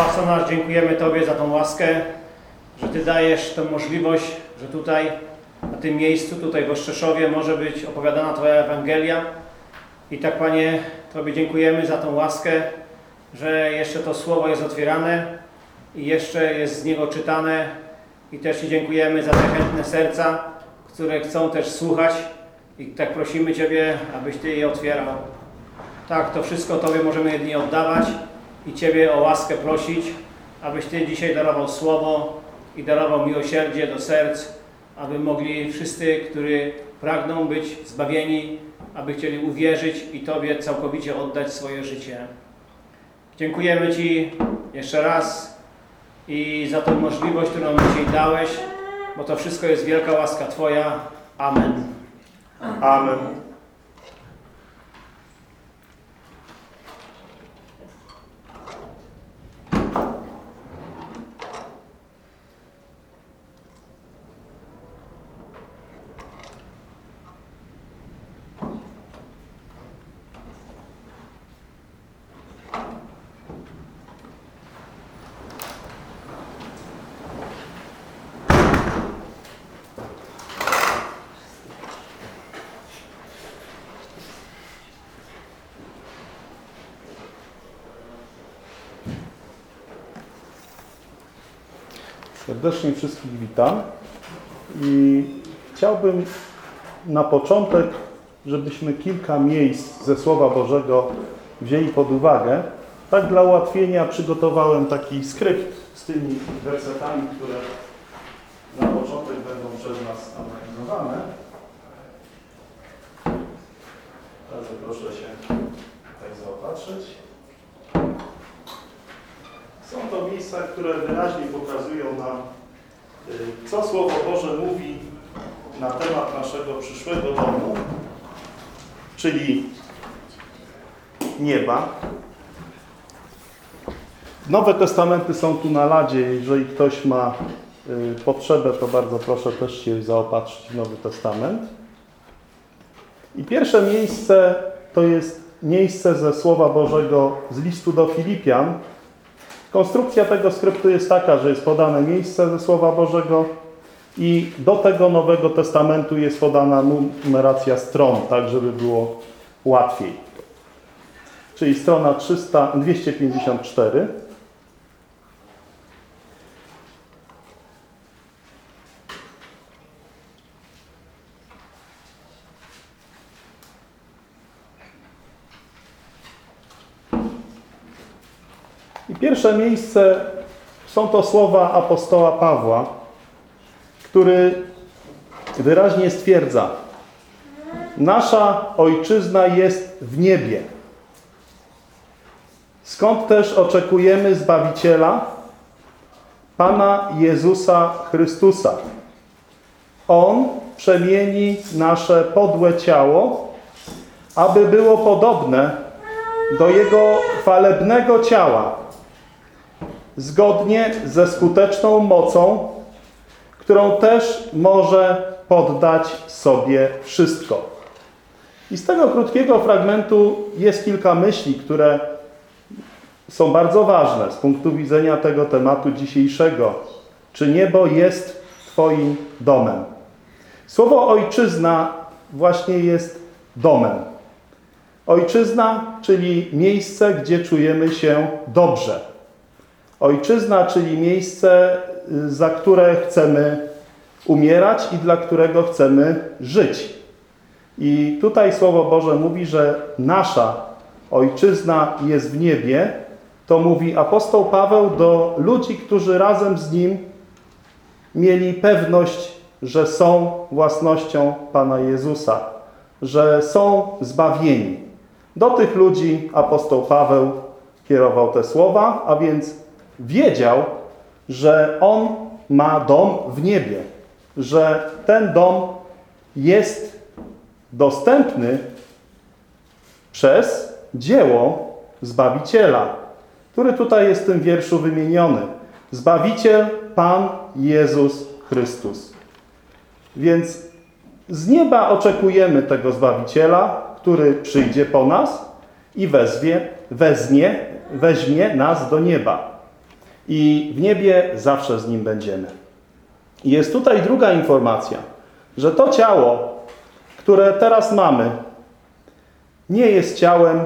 Zbawco nasz, dziękujemy Tobie za tą łaskę, że Ty dajesz tę możliwość, że tutaj, na tym miejscu, tutaj w Oszczeszowie może być opowiadana Twoja Ewangelia. I tak, Panie, Tobie dziękujemy za tą łaskę, że jeszcze to Słowo jest otwierane i jeszcze jest z niego czytane. I też Ci dziękujemy za te chętne serca, które chcą też słuchać. I tak prosimy Ciebie, abyś Ty je otwierał. Tak, to wszystko Tobie możemy jedynie oddawać i Ciebie o łaskę prosić, abyś Ty dzisiaj darował słowo i darował miłosierdzie do serc, aby mogli wszyscy, którzy pragną być zbawieni, aby chcieli uwierzyć i Tobie całkowicie oddać swoje życie. Dziękujemy Ci jeszcze raz i za tą możliwość, którą dzisiaj dałeś, bo to wszystko jest wielka łaska Twoja. Amen. Amen. Serdecznie wszystkich witam i chciałbym na początek, żebyśmy kilka miejsc ze Słowa Bożego wzięli pod uwagę. Tak dla ułatwienia przygotowałem taki skrypt z tymi wersetami, które na początek będą przez nas analizowane. Bardzo proszę się tak zaopatrzyć. Są to miejsca, które wyraźnie pokazują nam, y, co Słowo Boże mówi na temat naszego przyszłego domu, czyli nieba. Nowe Testamenty są tu na ladzie. Jeżeli ktoś ma y, potrzebę, to bardzo proszę też się zaopatrzyć w Nowy Testament. I pierwsze miejsce to jest miejsce ze Słowa Bożego z listu do Filipian, Konstrukcja tego skryptu jest taka, że jest podane miejsce ze Słowa Bożego i do tego Nowego Testamentu jest podana numeracja stron, tak żeby było łatwiej. Czyli strona 300, 254. pierwsze miejsce są to słowa apostoła Pawła, który wyraźnie stwierdza: Nasza ojczyzna jest w niebie. Skąd też oczekujemy Zbawiciela, Pana Jezusa Chrystusa. On przemieni nasze podłe ciało, aby było podobne do Jego chwalebnego ciała, zgodnie ze skuteczną mocą, którą też może poddać sobie wszystko. I z tego krótkiego fragmentu jest kilka myśli, które są bardzo ważne z punktu widzenia tego tematu dzisiejszego. Czy niebo jest Twoim domem? Słowo ojczyzna właśnie jest domem. Ojczyzna, czyli miejsce, gdzie czujemy się dobrze. Ojczyzna, czyli miejsce, y, za które chcemy umierać i dla którego chcemy żyć. I tutaj Słowo Boże mówi, że nasza ojczyzna jest w niebie. To mówi apostoł Paweł do ludzi, którzy razem z nim mieli pewność, że są własnością Pana Jezusa, że są zbawieni. Do tych ludzi apostoł Paweł kierował te słowa, a więc wiedział, że on ma dom w niebie, że ten dom jest dostępny przez dzieło Zbawiciela, który tutaj jest w tym wierszu wymieniony. Zbawiciel Pan Jezus Chrystus. Więc Z nieba oczekujemy tego Zbawiciela, który przyjdzie po nas i wezwie, weźmie nas do nieba. I w niebie zawsze z Nim będziemy. I jest tutaj druga informacja, że to ciało, które teraz mamy, nie jest ciałem,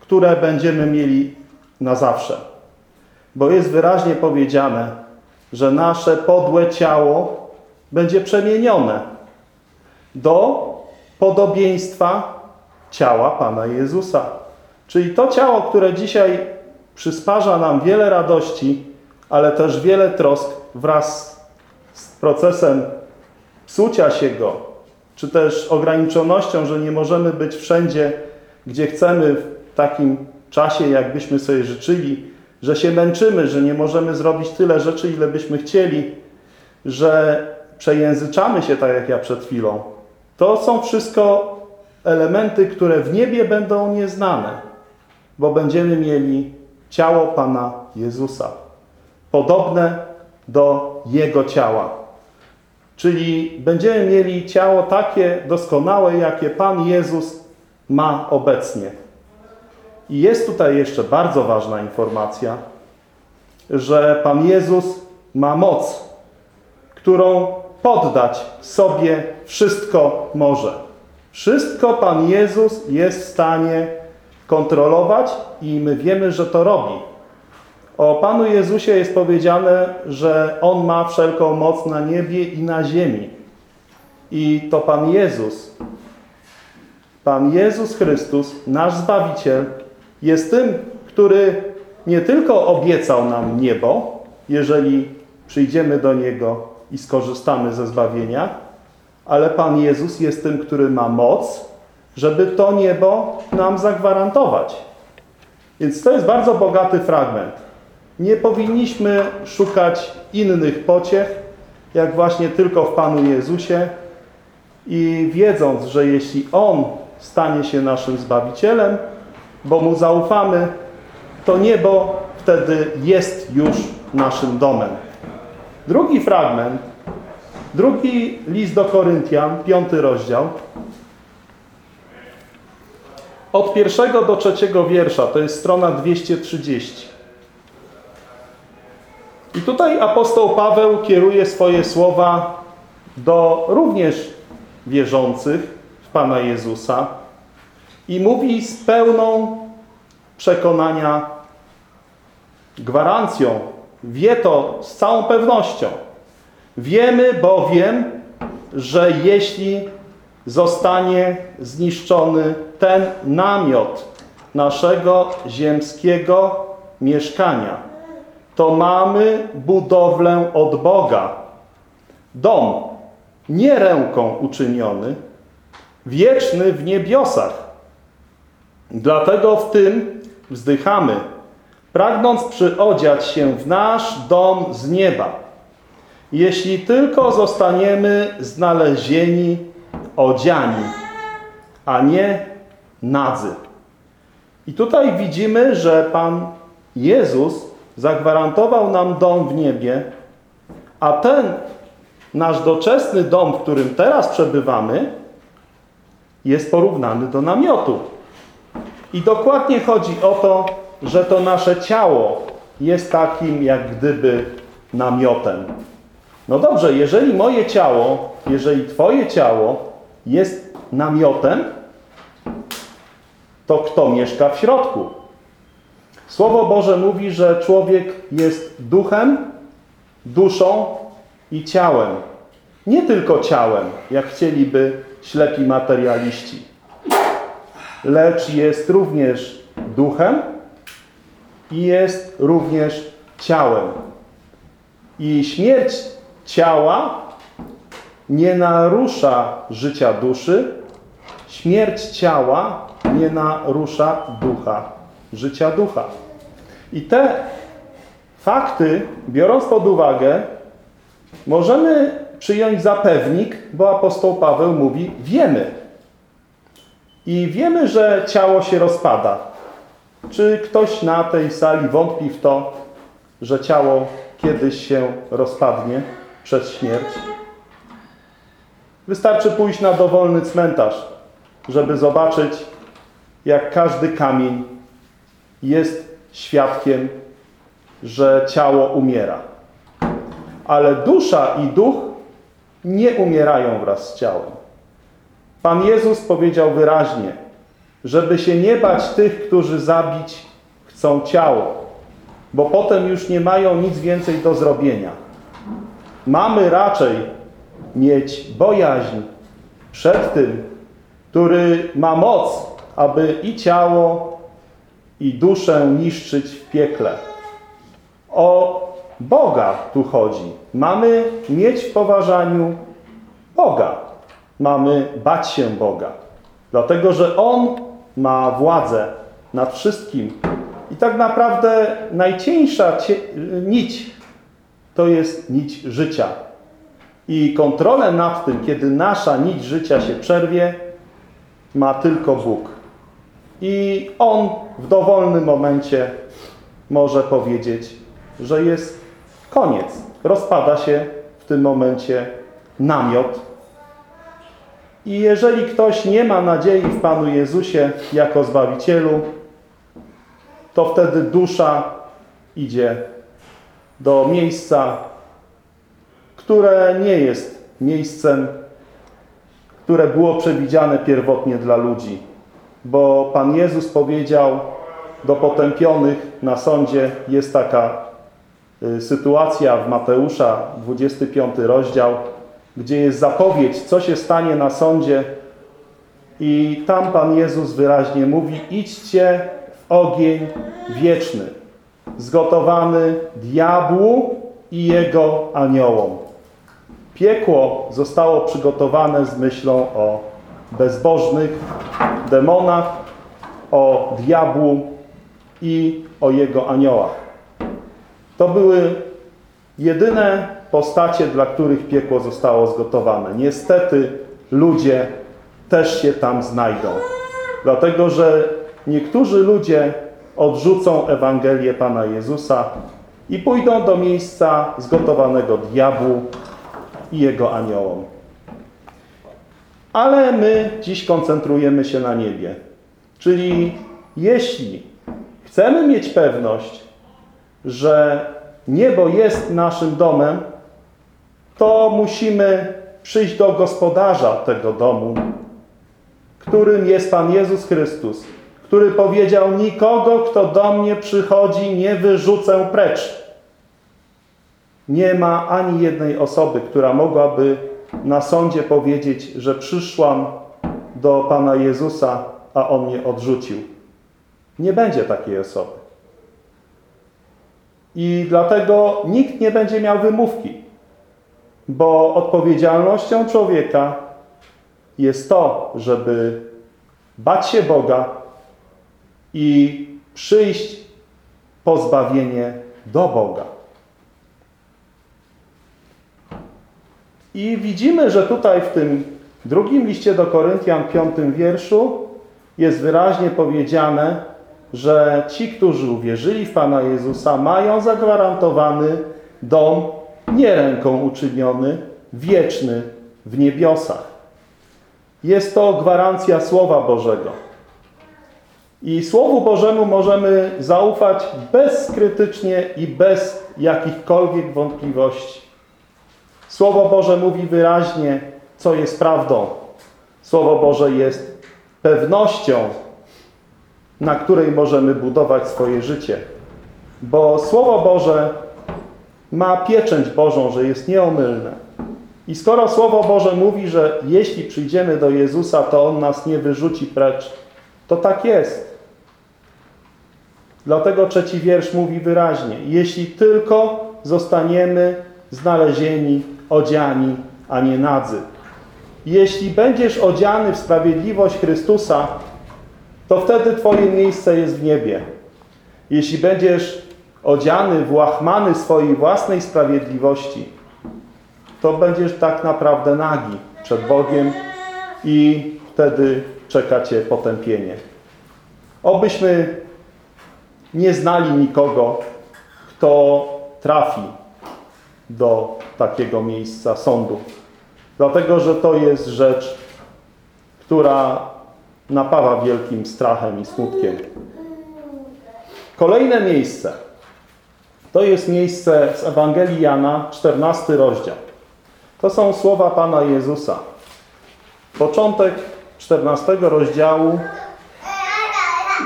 które będziemy mieli na zawsze. Bo jest wyraźnie powiedziane, że nasze podłe ciało będzie przemienione do podobieństwa ciała Pana Jezusa. Czyli to ciało, które dzisiaj przysparza nam wiele radości, ale też wiele trosk wraz z procesem psucia się go, czy też ograniczonością, że nie możemy być wszędzie, gdzie chcemy w takim czasie, jakbyśmy sobie życzyli, że się męczymy, że nie możemy zrobić tyle rzeczy, ile byśmy chcieli, że przejęzyczamy się, tak jak ja przed chwilą. To są wszystko elementy, które w niebie będą nieznane, bo będziemy mieli ciało Pana Jezusa, podobne do Jego ciała. Czyli będziemy mieli ciało takie doskonałe, jakie Pan Jezus ma obecnie. I jest tutaj jeszcze bardzo ważna informacja, że Pan Jezus ma moc, którą poddać sobie wszystko może. Wszystko Pan Jezus jest w stanie kontrolować i my wiemy, że to robi. O Panu Jezusie jest powiedziane, że On ma wszelką moc na niebie i na ziemi. I to Pan Jezus, Pan Jezus Chrystus, nasz Zbawiciel, jest tym, który nie tylko obiecał nam niebo, jeżeli przyjdziemy do Niego i skorzystamy ze zbawienia, ale Pan Jezus jest tym, który ma moc, żeby to niebo nam zagwarantować. Więc to jest bardzo bogaty fragment. Nie powinniśmy szukać innych pociech, jak właśnie tylko w Panu Jezusie i wiedząc, że jeśli On stanie się naszym Zbawicielem, bo Mu zaufamy, to niebo wtedy jest już naszym domem. Drugi fragment, drugi list do Koryntian, piąty rozdział, od pierwszego do trzeciego wiersza, to jest strona 230. I tutaj apostoł Paweł kieruje swoje słowa do również wierzących w Pana Jezusa i mówi z pełną przekonania, gwarancją, wie to z całą pewnością. Wiemy bowiem, że jeśli zostanie zniszczony ten namiot naszego ziemskiego mieszkania, to mamy budowlę od Boga. Dom nie ręką uczyniony, wieczny w niebiosach. Dlatego w tym wzdychamy, pragnąc przyodziać się w nasz dom z nieba. Jeśli tylko zostaniemy znalezieni odziani, a nie nadzy. I tutaj widzimy, że Pan Jezus zagwarantował nam dom w niebie, a ten nasz doczesny dom, w którym teraz przebywamy, jest porównany do namiotu. I dokładnie chodzi o to, że to nasze ciało jest takim jak gdyby namiotem. No dobrze, jeżeli moje ciało, jeżeli Twoje ciało jest namiotem, to kto mieszka w środku? Słowo Boże mówi, że człowiek jest duchem, duszą i ciałem. Nie tylko ciałem, jak chcieliby ślepi materialiści, lecz jest również duchem i jest również ciałem. I śmierć ciała nie narusza życia duszy, śmierć ciała nie narusza ducha, życia ducha. I te fakty, biorąc pod uwagę, możemy przyjąć za pewnik, bo apostoł Paweł mówi, wiemy. I wiemy, że ciało się rozpada. Czy ktoś na tej sali wątpi w to, że ciało kiedyś się rozpadnie przez śmierć? Wystarczy pójść na dowolny cmentarz, żeby zobaczyć, jak każdy kamień jest świadkiem, że ciało umiera. Ale dusza i duch nie umierają wraz z ciałem. Pan Jezus powiedział wyraźnie, żeby się nie bać tych, którzy zabić chcą ciało, bo potem już nie mają nic więcej do zrobienia. Mamy raczej mieć bojaźń przed tym, który ma moc, aby i ciało, i duszę niszczyć w piekle. O Boga tu chodzi. Mamy mieć w poważaniu Boga. Mamy bać się Boga. Dlatego, że On ma władzę nad wszystkim. I tak naprawdę najcieńsza cie- nić to jest nić życia. I kontrolę nad tym, kiedy nasza nić życia się przerwie, ma tylko Bóg. I On w dowolnym momencie może powiedzieć, że jest koniec. Rozpada się w tym momencie namiot. I jeżeli ktoś nie ma nadziei w Panu Jezusie jako Zbawicielu, to wtedy dusza idzie do miejsca, które nie jest miejscem, które było przewidziane pierwotnie dla ludzi. Bo Pan Jezus powiedział do potępionych na sądzie, jest taka y, sytuacja w Mateusza, 25 rozdział, gdzie jest zapowiedź, co się stanie na sądzie i tam Pan Jezus wyraźnie mówi, idźcie w ogień wieczny, zgotowany diabłu i jego aniołom. Piekło zostało przygotowane z myślą o bezbożnych demonach, o diabłu i o jego aniołach. To były jedyne postacie, dla których piekło zostało zgotowane. Niestety ludzie też się tam znajdą. Dlatego, że niektórzy ludzie odrzucą Ewangelię Pana Jezusa i pójdą do miejsca zgotowanego diabłu i jego aniołom. Ale my dziś koncentrujemy się na niebie. Czyli jeśli chcemy mieć pewność, że niebo jest naszym domem, to musimy przyjść do gospodarza tego domu, którym jest Pan Jezus Chrystus, który powiedział: Nikogo, kto do mnie przychodzi, nie wyrzucę precz. Nie ma ani jednej osoby, która mogłaby na sądzie powiedzieć, że przyszłam do Pana Jezusa, a On mnie odrzucił. Nie będzie takiej osoby. I dlatego nikt nie będzie miał wymówki, bo odpowiedzialnością człowieka jest to, żeby bać się Boga i przyjść po zbawienie do Boga. I widzimy, że tutaj w tym drugim liście do Koryntian, piątym wierszu, jest wyraźnie powiedziane, że ci, którzy uwierzyli w Pana Jezusa, mają zagwarantowany dom nie ręką uczyniony, wieczny w niebiosach. Jest to gwarancja Słowa Bożego. I Słowu Bożemu możemy zaufać bezkrytycznie i bez jakichkolwiek wątpliwości. Słowo Boże mówi wyraźnie, co jest prawdą. Słowo Boże jest pewnością, na której możemy budować swoje życie. Bo Słowo Boże ma pieczęć Bożą, że jest nieomylne. I skoro Słowo Boże mówi, że jeśli przyjdziemy do Jezusa, to On nas nie wyrzuci precz, to tak jest. Dlatego trzeci wiersz mówi wyraźnie: Jeśli tylko zostaniemy znalezieni, odziani, a nie nadzy. Jeśli będziesz odziany w sprawiedliwość Chrystusa, to wtedy Twoje miejsce jest w niebie. Jeśli będziesz odziany w łachmany swojej własnej sprawiedliwości, to będziesz tak naprawdę nagi przed Bogiem i wtedy czeka Cię potępienie. Obyśmy nie znali nikogo, kto trafi do takiego miejsca sądu. dlatego że to jest rzecz, która napawa wielkim strachem i smutkiem. Kolejne miejsce to jest miejsce z Ewangelii Jana, 14 rozdział. To są słowa Pana Jezusa. Początek 14 rozdziału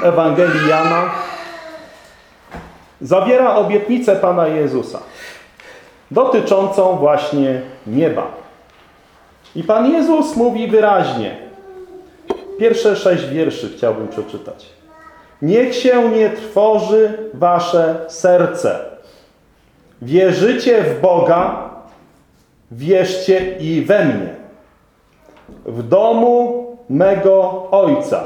Ewangelii Jana zawiera obietnicę Pana Jezusa dotyczącą właśnie nieba. I Pan Jezus mówi wyraźnie, pierwsze sześć wierszy chciałbym przeczytać. Niech się nie trwoży wasze serce. Wierzycie w Boga, wierzcie i we mnie. W domu mego Ojca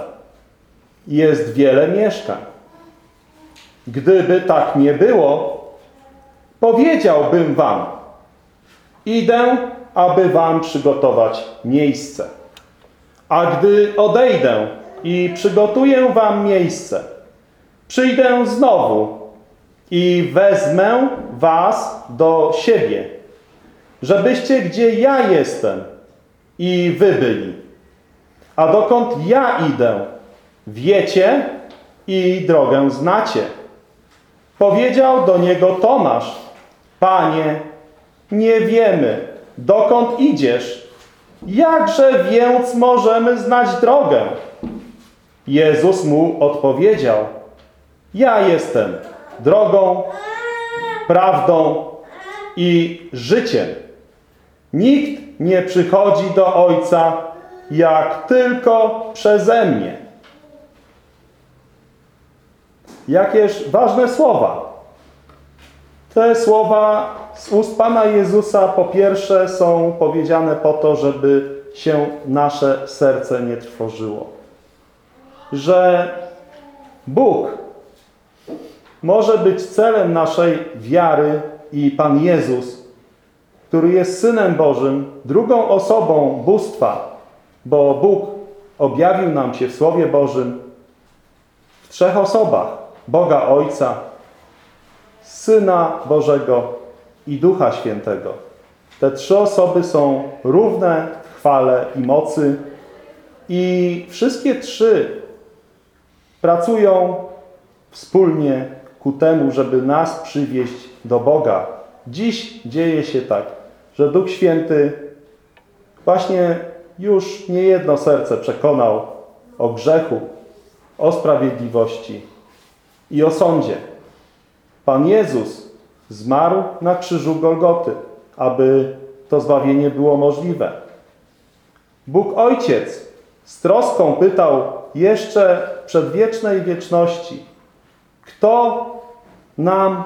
jest wiele mieszkań. Gdyby tak nie było, powiedziałbym wam, idę, aby wam przygotować miejsce. A gdy odejdę i przygotuję wam miejsce, przyjdę znowu i wezmę was do siebie, żebyście gdzie ja jestem i wy byli. A dokąd ja idę, wiecie i drogę znacie. Powiedział do niego Tomasz, Panie, nie wiemy, dokąd idziesz. Jakże więc możemy znać drogę? Jezus mu odpowiedział, ja jestem drogą, prawdą i życiem. Nikt nie przychodzi do Ojca, jak tylko przeze mnie. Jakież ważne słowa. Te słowa z ust Pana Jezusa po pierwsze są powiedziane po to, żeby się nasze serce nie trwożyło. Że Bóg może być celem naszej wiary i Pan Jezus, który jest Synem Bożym, drugą osobą bóstwa, bo Bóg objawił nam się w Słowie Bożym w trzech osobach. Boga Ojca, Syna Bożego i Ducha Świętego. Te trzy osoby są równe w chwale i mocy i wszystkie trzy pracują wspólnie ku temu, żeby nas przywieźć do Boga. Dziś dzieje się tak, że Duch Święty właśnie już niejedno serce przekonał o grzechu, o sprawiedliwości i o sądzie. Pan Jezus zmarł na krzyżu Golgoty, aby to zbawienie było możliwe. Bóg Ojciec z troską pytał jeszcze przed wiecznej wieczności, kto nam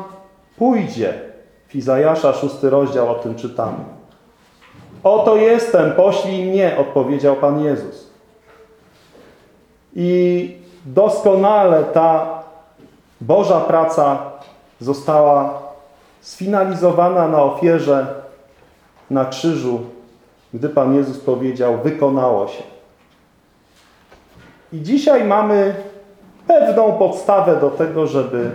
pójdzie? W Izajasza, szósty rozdział o tym czytamy. Oto jestem, poślij mnie, odpowiedział Pan Jezus. I doskonale ta Boża praca została sfinalizowana na ofierze na krzyżu, gdy Pan Jezus powiedział, wykonało się. I dzisiaj mamy pewną podstawę do tego, żeby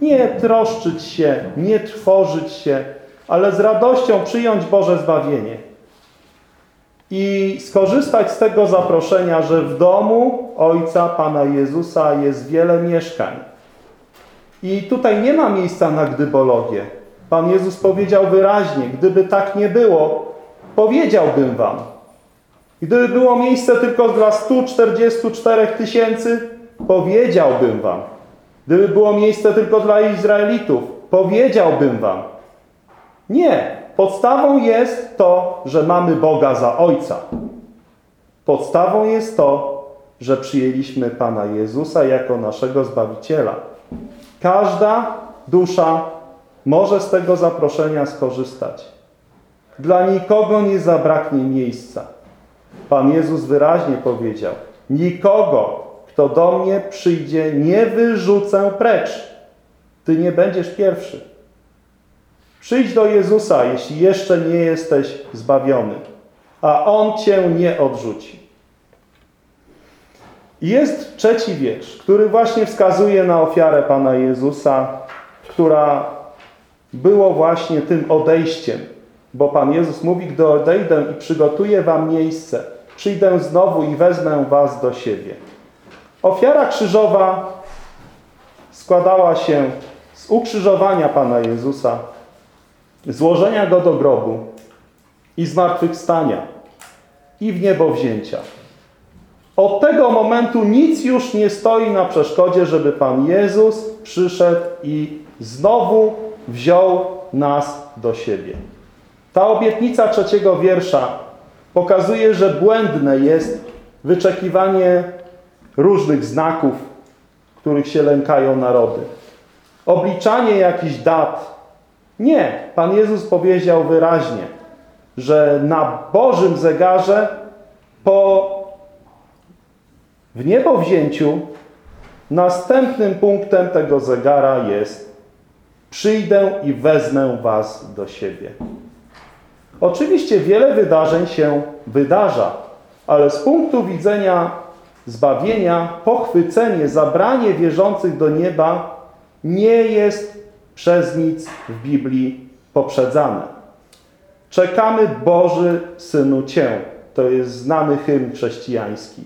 nie troszczyć się, nie trwożyć się, ale z radością przyjąć Boże zbawienie. I skorzystać z tego zaproszenia, że w domu Ojca Pana Jezusa jest wiele mieszkań. I tutaj nie ma miejsca na gdybologię. Pan Jezus powiedział wyraźnie, gdyby tak nie było, powiedziałbym wam. Gdyby było miejsce tylko dla 144 tysięcy, powiedziałbym wam. Gdyby było miejsce tylko dla Izraelitów, powiedziałbym wam. Nie. Podstawą jest to, że mamy Boga za Ojca. Podstawą jest to, że przyjęliśmy Pana Jezusa jako naszego Zbawiciela. Każda dusza może z tego zaproszenia skorzystać. Dla nikogo nie zabraknie miejsca. Pan Jezus wyraźnie powiedział, nikogo, kto do mnie przyjdzie, nie wyrzucę precz. Ty nie będziesz pierwszy. Przyjdź do Jezusa, jeśli jeszcze nie jesteś zbawiony, a On cię nie odrzuci. Jest trzeci wiersz, który właśnie wskazuje na ofiarę Pana Jezusa, która było właśnie tym odejściem Bo Pan Jezus mówi, gdy odejdę i przygotuję wam miejsce, przyjdę znowu i wezmę was do siebie. Ofiara krzyżowa składała się z ukrzyżowania Pana Jezusa, złożenia Go do grobu i zmartwychwstania i w niebo wzięcia. Od tego momentu nic już nie stoi na przeszkodzie, żeby Pan Jezus przyszedł i znowu wziął nas do siebie. Ta obietnica trzeciego wiersza pokazuje, że błędne jest wyczekiwanie różnych znaków, których się lękają narody. Obliczanie jakichś dat. Nie, Pan Jezus powiedział wyraźnie, że na Bożym zegarze po w niebo wzięciu następnym punktem tego zegara jest przyjdę i wezmę was do siebie. Oczywiście wiele wydarzeń się wydarza, ale z punktu widzenia zbawienia, pochwycenie, zabranie wierzących do nieba nie jest przez nic w Biblii poprzedzane. Czekamy Boży Synu Cię. To jest znany hymn chrześcijański.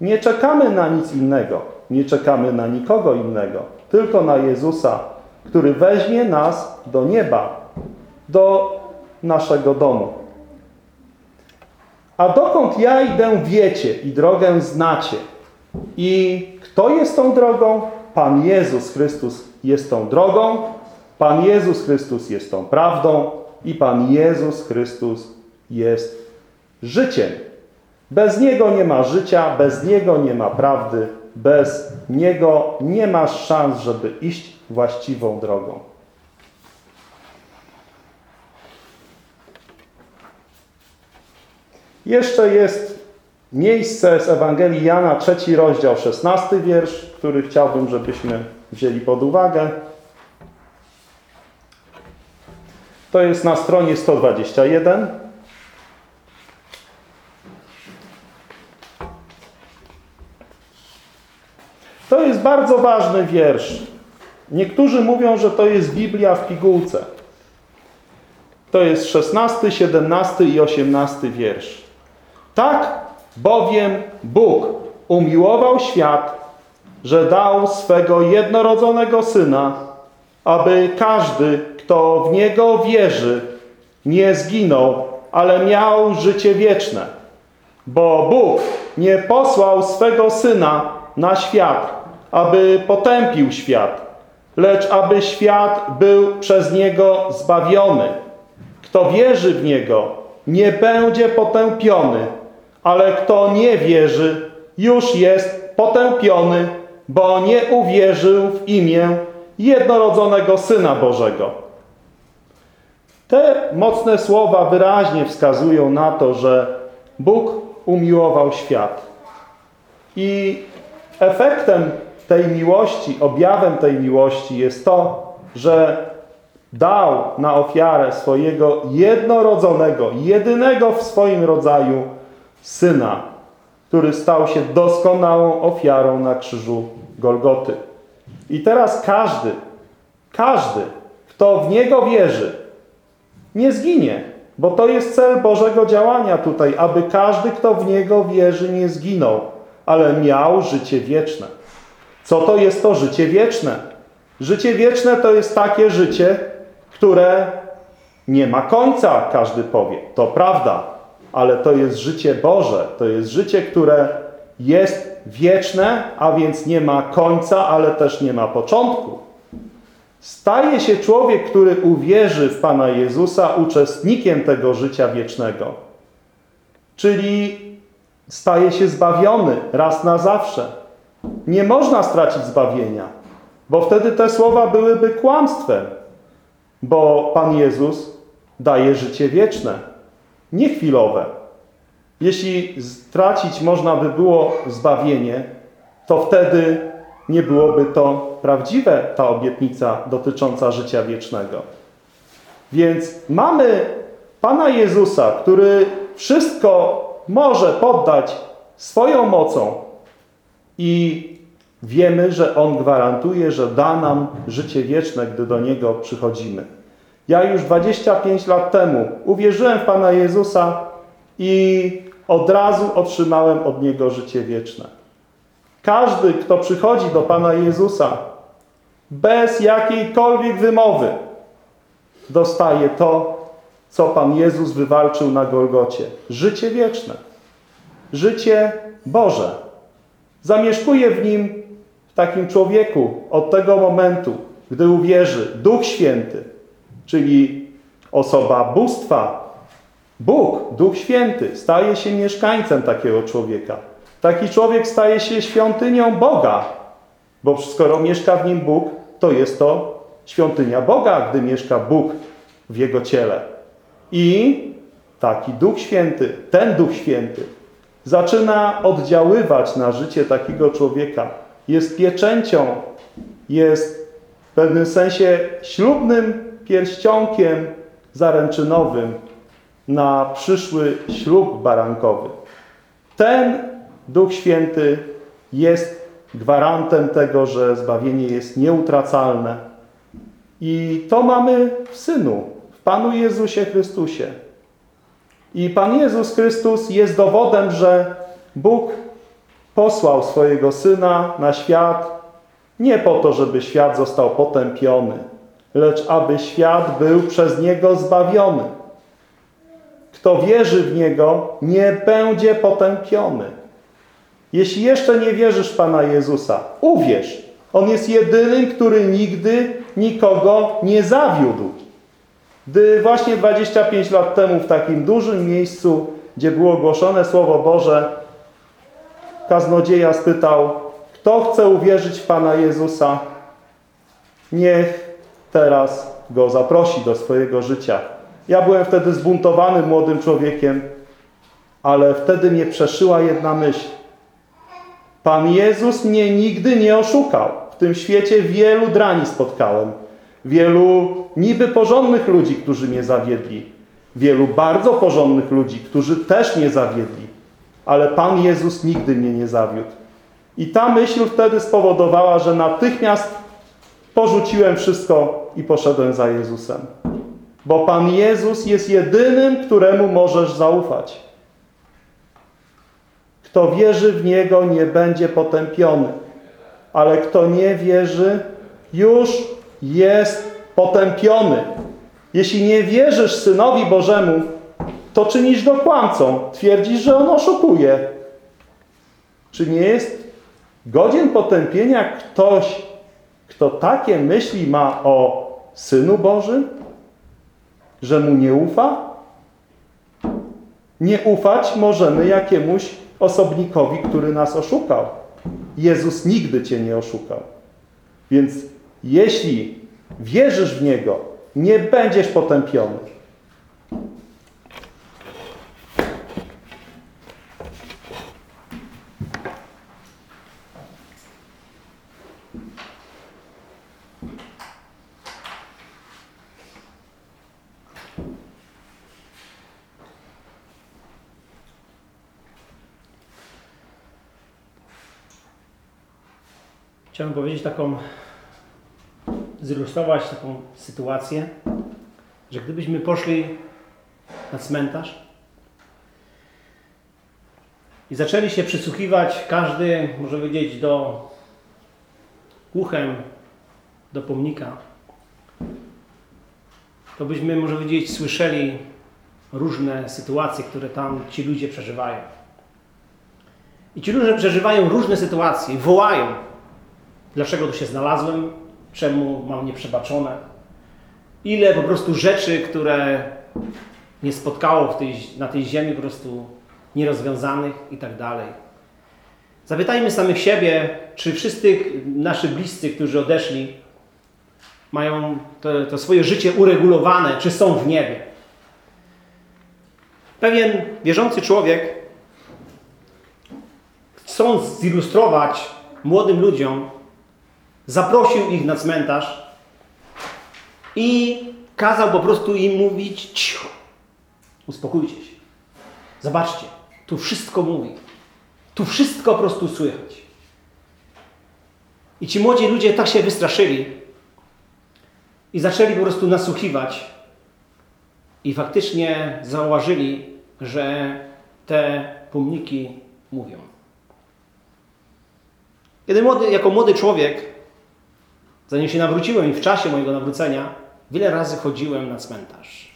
Nie czekamy na nic innego, nie czekamy na nikogo innego, tylko na Jezusa, który weźmie nas do nieba, do naszego domu. A dokąd ja idę, wiecie i drogę znacie. I kto jest tą drogą? Pan Jezus Chrystus jest tą drogą, Pan Jezus Chrystus jest tą prawdą i Pan Jezus Chrystus jest życiem. Bez Niego nie ma życia, bez Niego nie ma prawdy, bez Niego nie masz szans, żeby iść właściwą drogą. Jeszcze jest miejsce z Ewangelii Jana, trzeci rozdział, szesnasty wiersz, który chciałbym, żebyśmy wzięli pod uwagę. To jest na stronie 121. To jest bardzo ważny wiersz. Niektórzy mówią, że to jest Biblia w pigułce. To jest 16, 17 i 18 wiersz. Tak bowiem Bóg umiłował świat, że dał swego jednorodzonego Syna, aby każdy, kto w Niego wierzy, nie zginął, ale miał życie wieczne. Bo Bóg nie posłał swego Syna na świat, aby potępił świat, lecz aby świat był przez Niego zbawiony. Kto wierzy w Niego, nie będzie potępiony, ale kto nie wierzy, już jest potępiony, bo nie uwierzył w imię jednorodzonego Syna Bożego. Te mocne słowa wyraźnie wskazują na to, że Bóg umiłował świat. I efektem tej miłości, objawem tej miłości jest to, że dał na ofiarę swojego jednorodzonego, jedynego w swoim rodzaju Syna, który stał się doskonałą ofiarą na krzyżu Golgoty. I teraz każdy, każdy, kto w Niego wierzy, nie zginie, bo to jest cel Bożego działania tutaj, aby każdy, kto w Niego wierzy, nie zginął, ale miał życie wieczne. Co to jest to życie wieczne? Życie wieczne to jest takie życie, które nie ma końca, każdy powie. To prawda, ale to jest życie Boże. To jest życie, które jest wieczne, a więc nie ma końca, ale też nie ma początku. Staje się człowiek, który uwierzy w Pana Jezusa, uczestnikiem tego życia wiecznego. Czyli staje się zbawiony raz na zawsze. Nie można stracić zbawienia, bo wtedy te słowa byłyby kłamstwem, bo Pan Jezus daje życie wieczne, nie chwilowe. Jeśli stracić można by było zbawienie, to wtedy nie byłoby to prawdziwe, ta obietnica dotycząca życia wiecznego. Więc mamy Pana Jezusa, który wszystko może poddać swoją mocą i wiemy, że On gwarantuje, że da nam życie wieczne, gdy do Niego przychodzimy. Ja już 25 lat temu uwierzyłem w Pana Jezusa i od razu otrzymałem od Niego życie wieczne. Każdy, kto przychodzi do Pana Jezusa bez jakiejkolwiek wymowy, dostaje to, co Pan Jezus wywalczył na Golgocie. Życie wieczne. Życie Boże. Zamieszkuje w nim, w takim człowieku, od tego momentu, gdy uwierzy Duch Święty, czyli osoba bóstwa, Bóg, Duch Święty, staje się mieszkańcem takiego człowieka. Taki człowiek staje się świątynią Boga, bo skoro mieszka w nim Bóg, to jest to świątynia Boga, gdy mieszka Bóg w jego ciele. I taki Duch Święty, ten Duch Święty, zaczyna oddziaływać na życie takiego człowieka. Jest pieczęcią, jest w pewnym sensie ślubnym pierścionkiem zaręczynowym na przyszły ślub barankowy. Ten Duch Święty jest gwarantem tego, że zbawienie jest nieutracalne. I to mamy w Synu, w Panu Jezusie Chrystusie. I Pan Jezus Chrystus jest dowodem, że Bóg posłał swojego Syna na świat nie po to, żeby świat został potępiony, lecz aby świat był przez Niego zbawiony. Kto wierzy w Niego, nie będzie potępiony. Jeśli jeszcze nie wierzysz Pana Jezusa, uwierz. On jest jedynym, który nigdy nikogo nie zawiódł. Gdy właśnie 25 lat temu w takim dużym miejscu, gdzie było głoszone Słowo Boże, kaznodzieja spytał, kto chce uwierzyć w Pana Jezusa, niech teraz go zaprosi do swojego życia. Ja byłem wtedy zbuntowanym młodym człowiekiem, ale wtedy mnie przeszyła jedna myśl. Pan Jezus mnie nigdy nie oszukał. W tym świecie wielu drani spotkałem. Wielu niby porządnych ludzi, którzy mnie zawiedli. Wielu bardzo porządnych ludzi, którzy też mnie zawiedli. Ale Pan Jezus nigdy mnie nie zawiódł. I ta myśl wtedy spowodowała, że natychmiast porzuciłem wszystko i poszedłem za Jezusem. Bo Pan Jezus jest jedynym, któremu możesz zaufać. Kto wierzy w Niego, nie będzie potępiony. Ale kto nie wierzy, już jest potępiony. Jeśli nie wierzysz Synowi Bożemu, to czynisz go kłamcą. Twierdzisz, że on oszukuje. Czy nie jest godzien potępienia ktoś, kto takie myśli ma o Synu Bożym? Że mu nie ufa? Nie ufać możemy jakiemuś osobnikowi, który nas oszukał. Jezus nigdy Cię nie oszukał. Więc jeśli wierzysz w Niego, nie będziesz potępiony. Chciałbym powiedzieć taką, zilustrować taką sytuację, że gdybyśmy poszli na cmentarz i zaczęli się przysłuchiwać, każdy, może powiedzieć, do uchem do pomnika, to byśmy, może powiedzieć, słyszeli różne sytuacje, które tam ci ludzie przeżywają. I ci ludzie przeżywają różne sytuacje, wołają, dlaczego tu się znalazłem, czemu mam nieprzebaczone. Ile po prostu rzeczy, które nie spotkało tej, na tej ziemi, po prostu nierozwiązanych i tak dalej. Zapytajmy samych siebie, czy wszyscy nasi bliscy, którzy odeszli, mają to, to swoje życie uregulowane, czy są w niebie. Pewien wierzący człowiek, chcąc zilustrować młodym ludziom, zaprosił ich na cmentarz i kazał po prostu im mówić cicho. Uspokójcie się. Zobaczcie, tu wszystko mówi. Tu wszystko po prostu słychać. I ci młodzi ludzie tak się wystraszyli i zaczęli po prostu nasłuchiwać i faktycznie zauważyli, że te pomniki mówią. Kiedy młody, jako młody człowiek, zanim się nawróciłem i w czasie mojego nawrócenia, wiele razy chodziłem na cmentarz.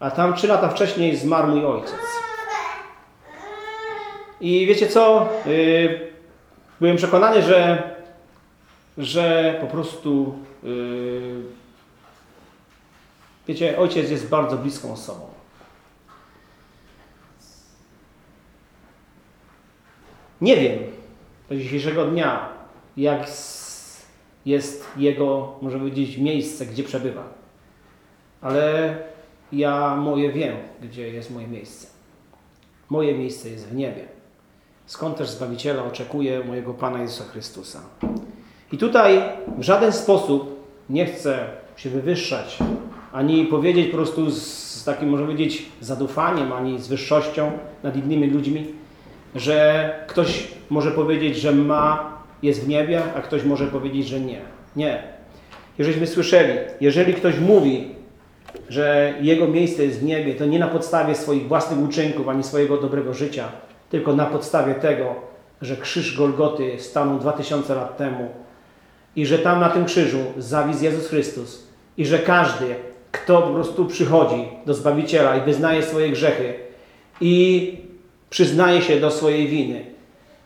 A tam trzy lata wcześniej zmarł mój ojciec. I wiecie co? Yy, byłem przekonany, że, że po prostu yy, wiecie, ojciec jest bardzo bliską osobą. Nie wiem do dzisiejszego dnia, jak jest jego, może powiedzieć, miejsce, gdzie przebywa. Ale ja moje wiem, gdzie jest moje miejsce. Moje miejsce jest w niebie. Skąd też Zbawiciela oczekuję mojego Pana Jezusa Chrystusa. I tutaj w żaden sposób nie chcę się wywyższać, ani powiedzieć po prostu z, z takim, może powiedzieć, zadufaniem, ani z wyższością nad innymi ludźmi, że ktoś może powiedzieć, że ma, jest w niebie, a ktoś może powiedzieć, że nie. Nie. Jeżeliśmy słyszeli, jeżeli ktoś mówi, że jego miejsce jest w niebie, to nie na podstawie swoich własnych uczynków, ani swojego dobrego życia, tylko na podstawie tego, że krzyż Golgoty stanął 2000 lat temu i że tam na tym krzyżu zawisł Jezus Chrystus i że każdy, kto po prostu przychodzi do Zbawiciela i wyznaje swoje grzechy i przyznaje się do swojej winy,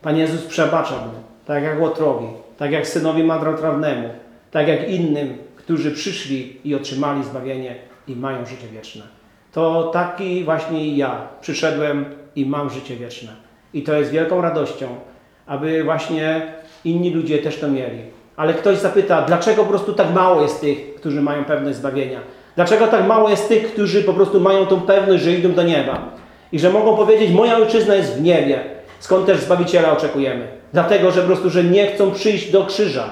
Pan Jezus przebacza mu, tak jak Łotrowi, tak jak synowi marnotrawnemu, tak jak innym, którzy przyszli i otrzymali zbawienie i mają życie wieczne. To taki właśnie ja przyszedłem i mam życie wieczne. I to jest wielką radością, aby właśnie inni ludzie też to mieli. Ale ktoś zapyta, dlaczego po prostu tak mało jest tych, którzy mają pewność zbawienia? Dlaczego tak mało jest tych, którzy po prostu mają tą pewność, że idą do nieba? I że mogą powiedzieć, moja ojczyzna jest w niebie. Skąd też Zbawiciela oczekujemy? Dlatego, że po prostu, że nie chcą przyjść do krzyża.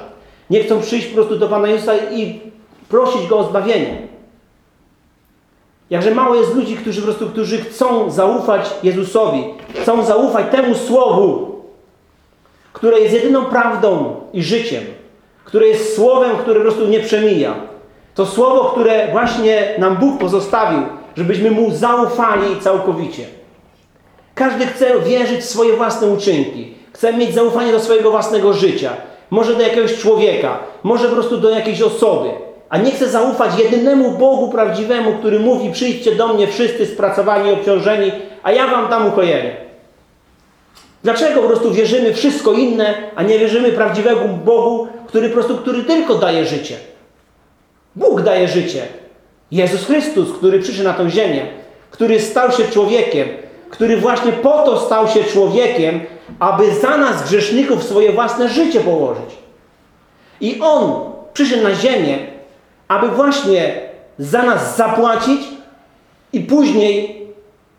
Nie chcą przyjść po prostu do Pana Jezusa i prosić Go o zbawienie. Jakże mało jest ludzi, którzy po prostu, którzy chcą zaufać Jezusowi, chcą zaufać temu Słowu, które jest jedyną prawdą i życiem, które jest Słowem, które po prostu nie przemija. To Słowo, które właśnie nam Bóg pozostawił, żebyśmy Mu zaufali całkowicie. Każdy chce wierzyć w swoje własne uczynki, chce mieć zaufanie do swojego własnego życia, może do jakiegoś człowieka, może po prostu do jakiejś osoby, a nie chce zaufać jedynemu Bogu prawdziwemu, który mówi: Przyjdźcie do mnie wszyscy spracowani obciążeni, a ja wam dam ukojenie. Dlaczego po prostu wierzymy wszystko inne, a nie wierzymy prawdziwemu Bogu, który po prostu, który tylko daje życie? Bóg daje życie. Jezus Chrystus, który przyszedł na tę ziemię, który stał się człowiekiem, który właśnie po to stał się człowiekiem, aby za nas grzeszników swoje własne życie położyć. I On przyszedł na ziemię, aby właśnie za nas zapłacić i później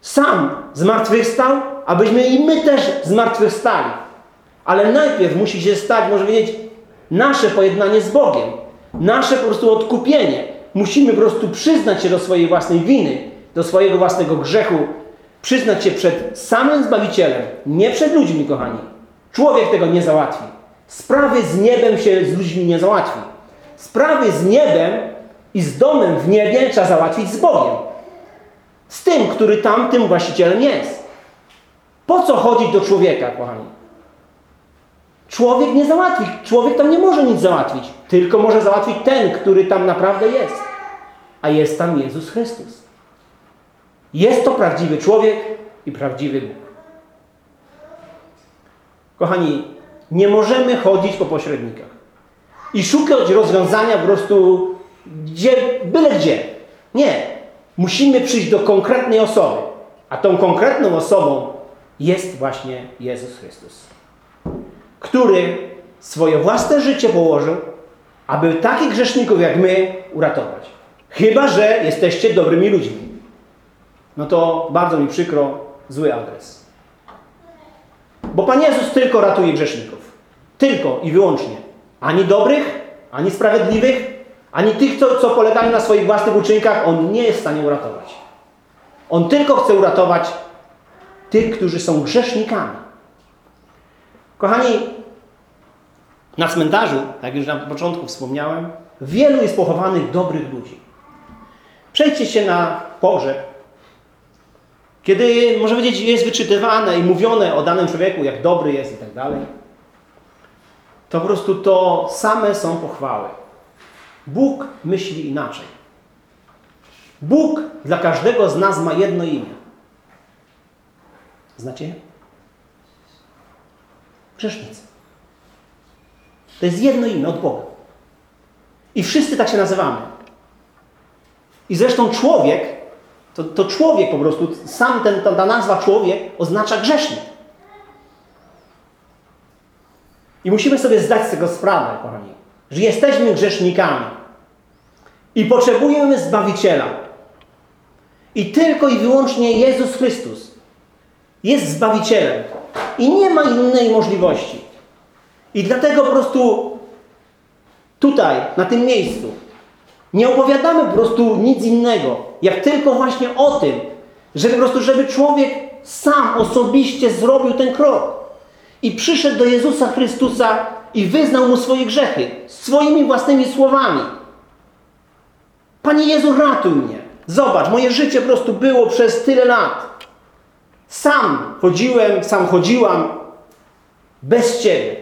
sam zmartwychwstał, abyśmy i my też zmartwychwstali. Ale najpierw musi się stać, może powiedzieć, nasze pojednanie z Bogiem, nasze po prostu odkupienie. Musimy po prostu przyznać się do swojej własnej winy, do swojego własnego grzechu, przyznać się przed samym Zbawicielem, nie przed ludźmi, kochani. Człowiek tego nie załatwi. Sprawy z niebem się z ludźmi nie załatwi. Sprawy z niebem i z domem w niebie trzeba załatwić z Bogiem. Z tym, który tam tym właścicielem jest. Po co chodzić do człowieka, kochani? Człowiek nie załatwi. Człowiek tam nie może nic załatwić. Tylko może załatwić ten, który tam naprawdę jest. A jest tam Jezus Chrystus. Jest to prawdziwy człowiek i prawdziwy Bóg. Kochani, nie możemy chodzić po pośrednikach i szukać rozwiązania po prostu gdzie, byle gdzie. Nie. Musimy przyjść do konkretnej osoby. A tą konkretną osobą jest właśnie Jezus Chrystus, który swoje własne życie położył, aby takich grzeszników jak my uratować. Chyba, że jesteście dobrymi ludźmi. No to bardzo mi przykro, zły adres. Bo Pan Jezus tylko ratuje grzeszników. Tylko i wyłącznie. Ani dobrych, ani sprawiedliwych, ani tych, co, co polegają na swoich własnych uczynkach, On nie jest w stanie uratować. On tylko chce uratować tych, którzy są grzesznikami. Kochani, na cmentarzu, jak już na początku wspomniałem, wielu jest pochowanych dobrych ludzi. Przejdźcie się na pogrzeb. Kiedy, może powiedzieć, jest wyczytywane i mówione o danym człowieku, jak dobry jest i tak dalej, to po prostu to same są pochwały. Bóg myśli inaczej. Bóg dla każdego z nas ma jedno imię. Znacie? Grzesznicy. To jest jedno imię od Boga. I wszyscy tak się nazywamy. I zresztą człowiek, to, to człowiek po prostu, sam ten, ta, ta nazwa człowiek oznacza grzesznik. I musimy sobie zdać z tego sprawę, kochani, że jesteśmy grzesznikami i potrzebujemy Zbawiciela. I tylko i wyłącznie Jezus Chrystus jest Zbawicielem. I nie ma innej możliwości. I dlatego po prostu tutaj, na tym miejscu, nie opowiadamy po prostu nic innego, jak tylko właśnie o tym, że po prostu, żeby człowiek sam osobiście zrobił ten krok i przyszedł do Jezusa Chrystusa i wyznał Mu swoje grzechy swoimi własnymi słowami. Panie Jezu, ratuj mnie. Zobacz, moje życie po prostu było przez tyle lat. Sam chodziłem, sam chodziłam bez Ciebie.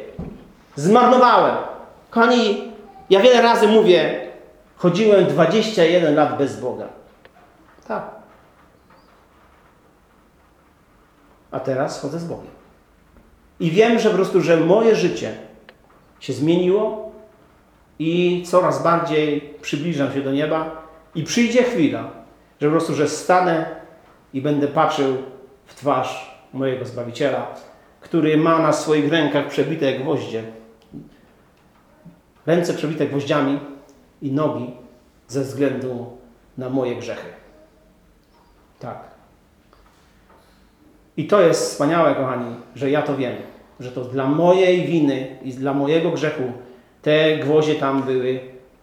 Zmarnowałem. Kochani, ja wiele razy mówię, chodziłem 21 lat bez Boga. Tak. A teraz chodzę z Bogiem. I wiem, że po prostu, że moje życie się zmieniło i coraz bardziej przybliżam się do nieba i przyjdzie chwila, że po prostu, że stanę i będę patrzył w twarz mojego Zbawiciela, który ma na swoich rękach przebite gwoździe. Ręce przebite gwoździami i nogi ze względu na moje grzechy. Tak. I to jest wspaniałe, kochani, że ja to wiem, że to dla mojej winy i dla mojego grzechu te gwoździe tam były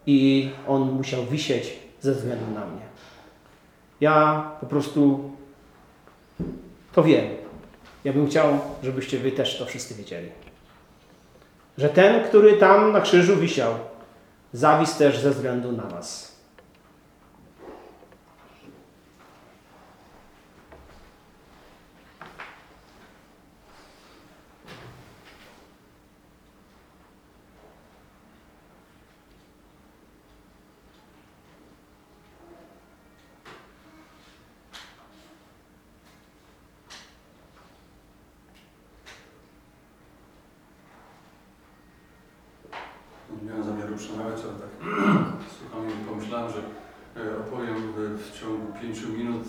i on musiał wisieć ze względu na mnie. Ja po prostu to wiem. Ja bym chciał, żebyście wy też to wszyscy wiedzieli. Że ten, który tam na krzyżu wisiał, zawisł też ze względu na nas. Nie miałem zamiaru przemawiać, ale tak słucham i pomyślałem, że e, opowiem w- w ciągu pięciu minut,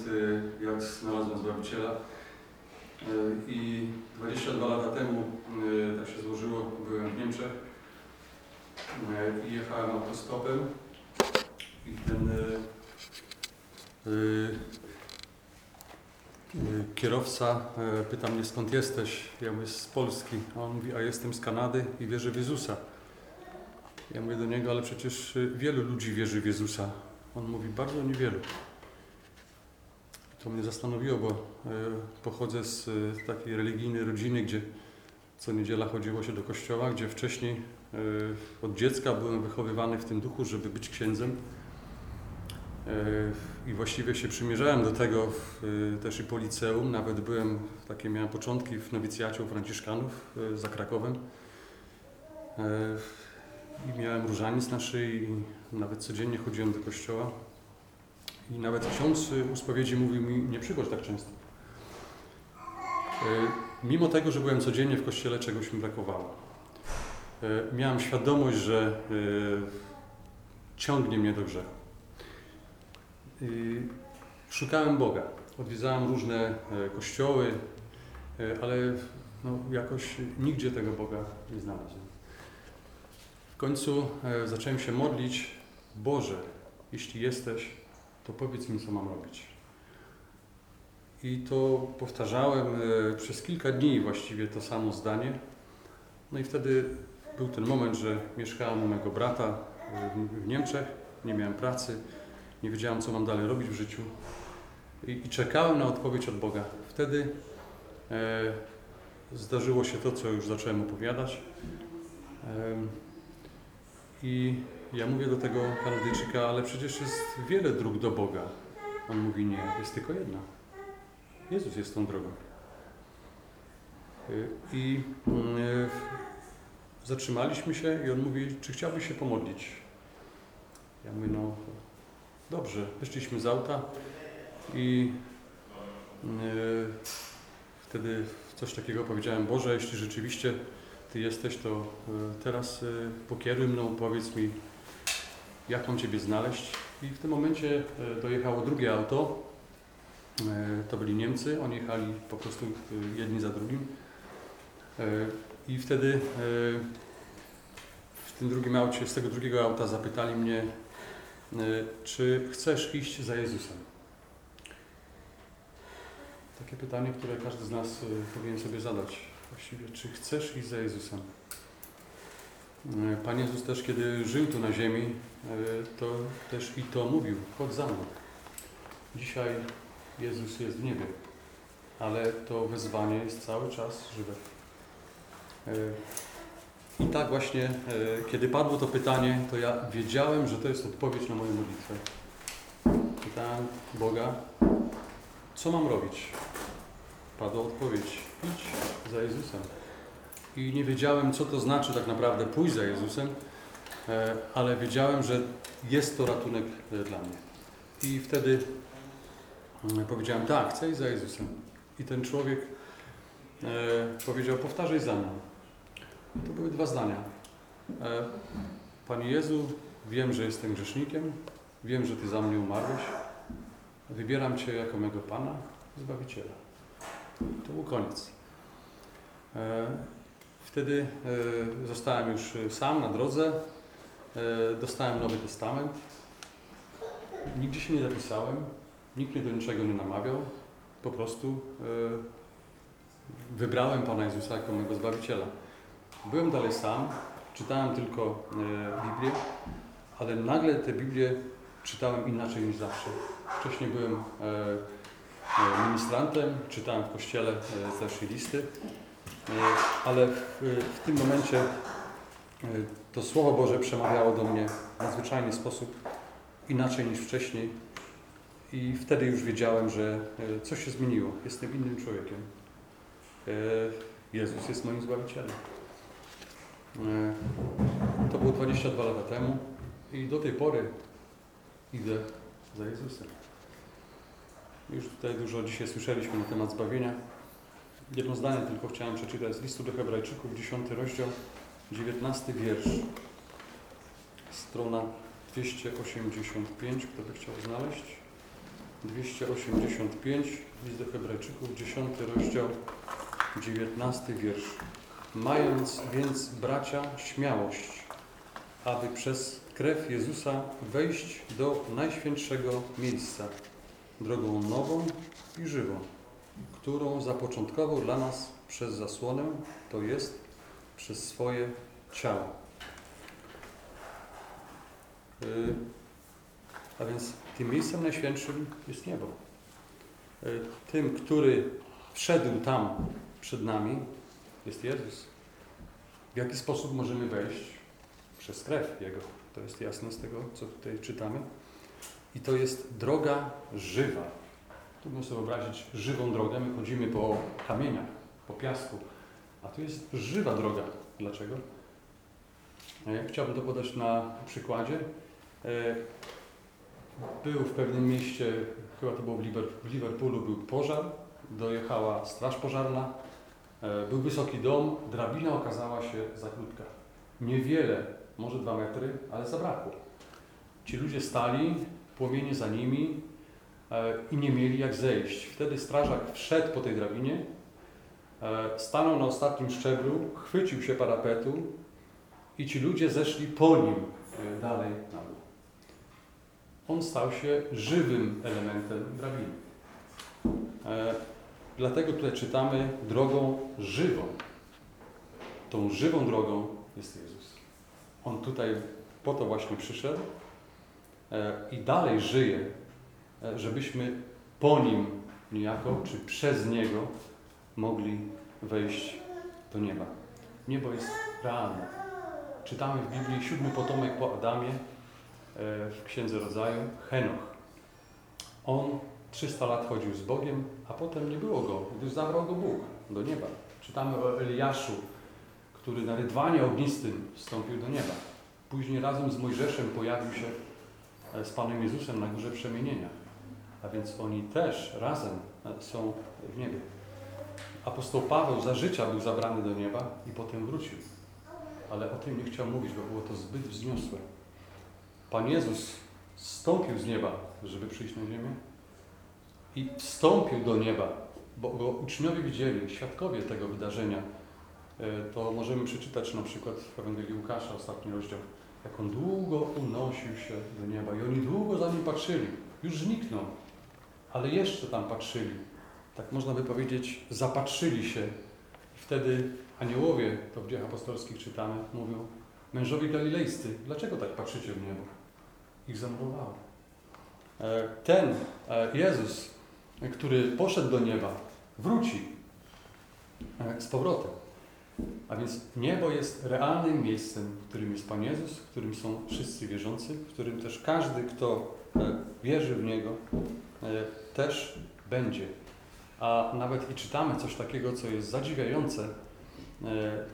e, jak znalazłem Zbawiciela. E, I 22 lata temu, e, tak się złożyło, byłem w Niemczech e, i jechałem autostopem i ten e, e, e, kierowca e, pyta mnie skąd jesteś. Ja mówię z Polski, a on mówi, a jestem z Kanady i wierzę w Jezusa. Ja mówię do niego, ale przecież y, wielu ludzi wierzy w Jezusa. On mówi, bardzo niewielu. To mnie zastanowiło, bo y, pochodzę z takiej religijnej rodziny, gdzie co niedziela chodziło się do kościoła, gdzie wcześniej od dziecka byłem wychowywany w tym duchu, żeby być księdzem. Y, I właściwie się przymierzałem do tego w, y, też i po liceum. Nawet byłem, takie miałem początki w nowicjacie u Franciszkanów y, za Krakowem. I miałem różaniec na szyi i nawet codziennie chodziłem do kościoła. I nawet ksiądz u spowiedzi mówił mi, nie przychodź tak często. Mimo tego, że byłem codziennie w kościele, czegoś mi brakowało. Miałem świadomość, że ciągnie mnie do grzechu. Y, Szukałem Boga. Odwiedzałem różne e, kościoły, e, ale no, jakoś nigdzie tego Boga nie znalazłem. W końcu e, zacząłem się modlić, Boże, jeśli jesteś, to powiedz mi, co mam robić. I to powtarzałem przez kilka dni właściwie to samo zdanie. No i wtedy był ten moment, że mieszkałem u mego brata w Niemczech, nie miałem pracy, nie wiedziałem, co mam dalej robić w życiu. I, i czekałem na odpowiedź od Boga. Wtedy e, zdarzyło się to, co już zacząłem opowiadać. Em, I ja mówię do tego Kanadyjczyka, ale przecież jest wiele dróg do Boga. On mówi, nie, jest tylko jedna. Jezus jest tą drogą. Y, I y, zatrzymaliśmy się i on mówi, czy chciałbyś się pomodlić? Ja mówię, no dobrze. Wyszliśmy z auta i y, wtedy coś takiego powiedziałem, Boże, jeśli rzeczywiście Ty jesteś, to y, teraz y, pokieruj mną, powiedz mi, jak mam Ciebie znaleźć. I w tym momencie dojechało drugie auto. To byli Niemcy, oni jechali po prostu jedni za drugim. I wtedy w tym drugim aucie, z tego drugiego auta zapytali mnie, czy chcesz iść za Jezusem? Takie pytanie, które każdy z nas y, powinien sobie zadać. Właściwie, czy chcesz iść za Jezusem? Y, Pan Jezus też, kiedy żył tu na ziemi, y, to też i to mówił, chodź za mną. Dzisiaj Jezus jest w niebie, ale to wezwanie jest cały czas żywe. I tak właśnie, y, kiedy padło to pytanie, to ja wiedziałem, że to jest odpowiedź na moją modlitwę. Pytałem Boga, co mam robić? Padła odpowiedź, idź za Jezusem. I nie wiedziałem, co to znaczy tak naprawdę pójść za Jezusem, e, ale wiedziałem, że jest to ratunek e, dla mnie. I wtedy mm, powiedziałem, tak, chcę iść za Jezusem. I ten człowiek e, powiedział, powtarzaj za mną. To były dwa zdania. E, Panie Jezu, wiem, że jestem grzesznikiem, wiem, że Ty za mnie umarłeś, wybieram Cię jako mego Pana, Zbawiciela. To był koniec. E, Wtedy e, zostałem już sam na drodze, dostałem Nowy Testament. Nigdzie się nie zapisałem, nikt mnie do niczego nie namawiał. Po prostu wybrałem Pana Jezusa jako mojego Zbawiciela. Byłem dalej sam, czytałem tylko e, Biblię, ale nagle tę Biblię czytałem inaczej niż zawsze. Wcześniej byłem e, e, ministrantem, czytałem w kościele e, i listy, ale w, w tym momencie to Słowo Boże przemawiało do mnie w nadzwyczajny sposób, inaczej niż wcześniej. I wtedy już wiedziałem, że coś się zmieniło. Jestem innym człowiekiem. Jezus jest moim Zbawicielem. E, To było 22 lata temu i do tej pory idę za Jezusem. Już tutaj dużo dzisiaj słyszeliśmy na temat zbawienia. Jedno zdanie tylko chciałem przeczytać z listu do Hebrajczyków, 10 rozdział, 19 wiersz. Strona 285, kto by chciał znaleźć. 285, list do Hebrajczyków, 10 rozdział, 19 wiersz. Mając więc, bracia, śmiałość, aby przez krew Jezusa wejść do najświętszego miejsca, drogą nową i żywą, którą zapoczątkował dla nas przez zasłonę, to jest przez swoje ciało. Yy, A więc tym miejscem najświętszym jest niebo. Yy, Tym, który wszedł tam przed nami, jest Jezus. W jaki sposób możemy wejść? Przez krew Jego. To jest jasne z tego, co tutaj czytamy. I to jest droga żywa. Trudno sobie wyobrazić żywą drogę. My chodzimy po kamieniach, po piasku. A tu jest żywa droga. Dlaczego? E, Chciałbym to podać na przykładzie. E, Był w pewnym mieście, chyba to było w Liverpoolu, był pożar. Dojechała straż pożarna. E, Był wysoki dom, drabina okazała się za krótka. Niewiele, może dwa metry, ale zabrakło. Ci ludzie stali, płomienie za nimi e, i nie mieli jak zejść. Wtedy strażak wszedł po tej drabinie, e, stanął na ostatnim szczeblu, chwycił się parapetu i ci ludzie zeszli po nim dalej na dół. On stał się żywym elementem drabiny. Dlatego tutaj czytamy drogą żywą. Tą żywą drogą jest Jezus. On tutaj po to właśnie przyszedł e, i dalej żyje, e, żebyśmy po Nim niejako, czy przez Niego mogli wejść do nieba. Niebo jest realne. czytamy w Biblii siódmy potomek po Adamie e, w Księdze Rodzaju, Henoch. On 300 lat chodził z Bogiem, a potem nie było go, gdyż zabrał go Bóg do nieba. Czytamy o Eliaszu, który na rydwanie ognistym wstąpił do nieba. Później razem z Mojżeszem pojawił się e, z Panem Jezusem na górze przemienienia. A więc oni też razem e, są w niebie. Apostoł Paweł za życia był zabrany do nieba i potem wrócił. Ale o tym nie chciał mówić, bo było to zbyt wzniosłe. Pan Jezus zstąpił z nieba, żeby przyjść na ziemię i wstąpił do nieba, bo go uczniowie widzieli, świadkowie tego wydarzenia. E, To możemy przeczytać na przykład w Ewangelii Łukasza, ostatni rozdział, jak on długo unosił się do nieba i oni długo za nim patrzyli. Już zniknął, ale jeszcze tam patrzyli. Tak można by powiedzieć, zapatrzyli się. Wtedy aniołowie, to w dziejach apostolskich czytamy, mówią, mężowie galilejscy, dlaczego tak patrzycie w niebo? Ich zamurowało. E, Ten e, Jezus, który poszedł do nieba, wróci e, z powrotem. A więc niebo jest realnym miejscem, w którym jest Pan Jezus, w którym są wszyscy wierzący, w którym też każdy, kto e, wierzy w Niego, e, też będzie. A nawet i czytamy coś takiego, co jest zadziwiające.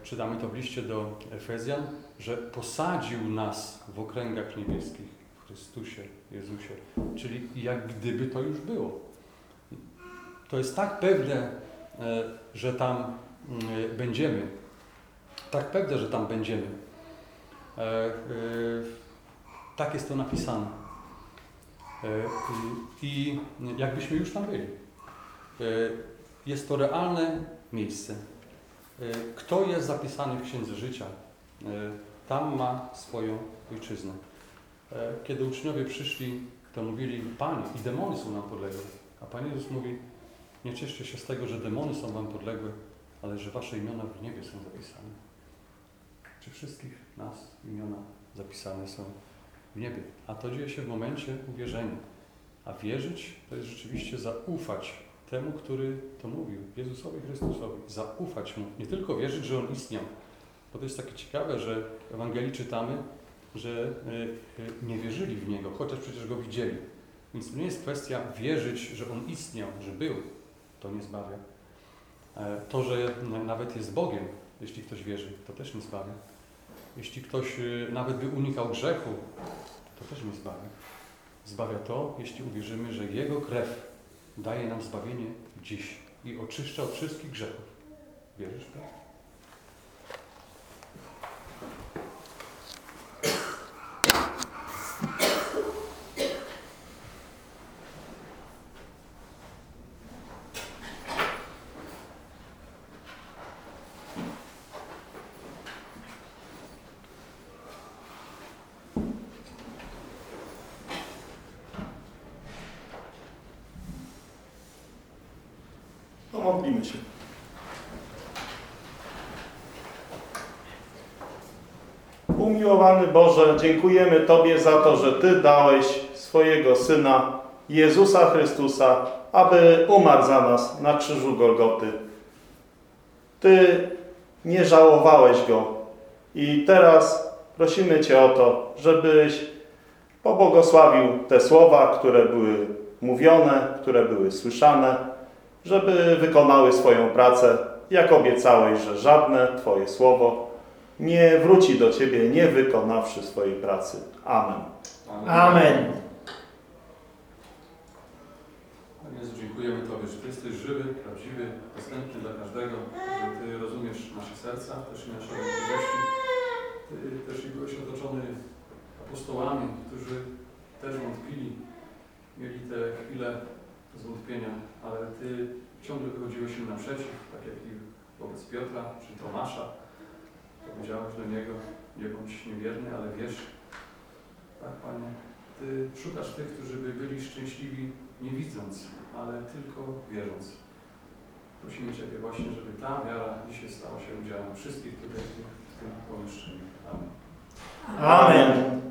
Czytamy to w liście do Efezjan, że posadził nas w okręgach niebieskich w Chrystusie, Jezusie. Czyli jak gdyby to już było. To jest tak pewne, e, że tam mm, będziemy. Tak pewne, że tam będziemy. E, e, Tak jest to napisane. I jakbyśmy już tam byli. Jest to realne miejsce. Kto jest zapisany w Księdze Życia, tam ma swoją ojczyznę. Kiedy uczniowie przyszli, to mówili, Panie, i demony są nam podległe. A Pan Jezus mówi, nie cieszcie się z tego, że demony są wam podległe, ale że wasze imiona w niebie są zapisane. Czy wszystkich nas imiona zapisane są w niebie? A to dzieje się w momencie uwierzenia. A wierzyć to jest rzeczywiście zaufać temu, który to mówił, Jezusowi Chrystusowi. Zaufać Mu. Nie tylko wierzyć, że On istniał. Bo to jest takie ciekawe, że w Ewangelii czytamy, że y, y, nie wierzyli w Niego, chociaż przecież Go widzieli. Więc to nie jest kwestia wierzyć, że On istniał, że był. To nie zbawia. E, To, że nawet jest Bogiem, jeśli ktoś wierzy, to też nie zbawia. Jeśli ktoś y, nawet by unikał grzechu, to też nie zbawia. Zbawia to, jeśli uwierzymy, że Jego krew daje nam zbawienie dziś i oczyszcza od wszystkich grzechów. Wierzysz w to? Pomodlimy się. Umiłowany Boże, dziękujemy Tobie za to, że Ty dałeś swojego Syna, Jezusa Chrystusa, aby umarł za nas na krzyżu Golgoty. Ty nie żałowałeś Go i teraz prosimy Cię o to, żebyś pobłogosławił te słowa, które były mówione, które były słyszane, żeby wykonały swoją pracę, jak obiecałeś, że żadne Twoje słowo nie wróci do Ciebie, nie wykonawszy swojej pracy. Amen. Amen. Panie Jezu, dziękujemy Tobie, że Ty jesteś żywy, prawdziwy, dostępny dla każdego, że Ty rozumiesz nasze serca, też i nasze wątpliwości. Ty też i byłeś otoczony apostołami, którzy też wątpili, mieli te chwile zwątpienia, ale Ty ciągle wychodziłeś im naprzeciw, tak jak i wobec Piotra czy Tomasza. Powiedziałeś do niego, nie bądź niewierny, ale wierz. Tak, Panie, Ty szukasz tych, którzy by byli szczęśliwi nie widząc, ale tylko wierząc. Prosimy Ciebie właśnie, żeby ta wiara dzisiaj stała się udziałem wszystkich tutaj w tym- pomieszczeniu. Amen. Amen.